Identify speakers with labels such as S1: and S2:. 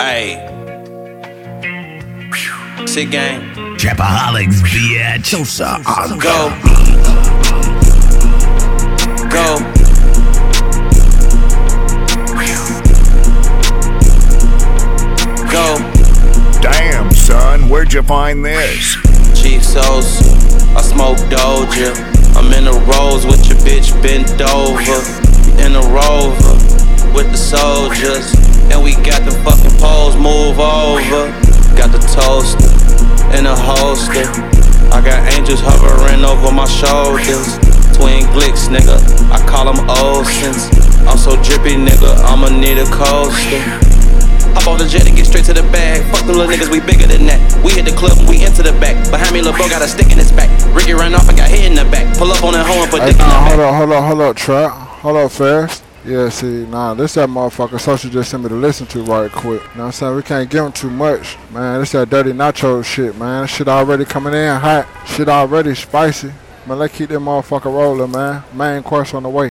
S1: Hey. Sick game.
S2: Trapaholics, bitch.
S1: Go. Go. Go.
S3: Damn, son, where'd you find this?
S1: Chief Sauce. I smoke Doja. I'm in a rose with your bitch bent over. In a rover with the soldiers. And we got the fucking poles move over. Got toaster in a holster. I got angels hovering over my shoulders. Twin Glocks, nigga. I call them Olsens. I'm so drippy, nigga. I'ma need a coaster. Hop off the jet and get straight to the bag. Fuck them little niggas, we bigger than that. We hit the club and we into the back. Behind me, little bro got a stick in his back. Ricky ran off and got hit in the back. Pull up on that hoe and put dick in the
S4: nah,
S1: back.
S4: hold up, hold up, hold up, trap. Hold up, fast. Yeah, see, nah, this that motherfucker social just sent me to listen to right quick. You know what I'm saying? We can't give him too much. Man, this that dirty nacho shit, man. Shit already coming in hot. Shit already spicy. Man, let's keep that motherfucker rolling, man. Main course on the way.